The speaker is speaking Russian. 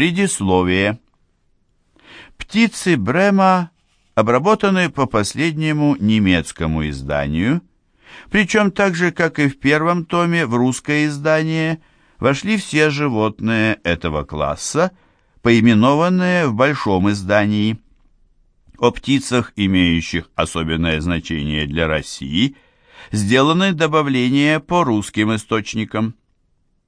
Предисловие. Птицы Брема обработаны по последнему немецкому изданию, причем так же, как и в первом томе в русское издание, вошли все животные этого класса, поименованные в большом издании. О птицах, имеющих особенное значение для России, сделаны добавления по русским источникам –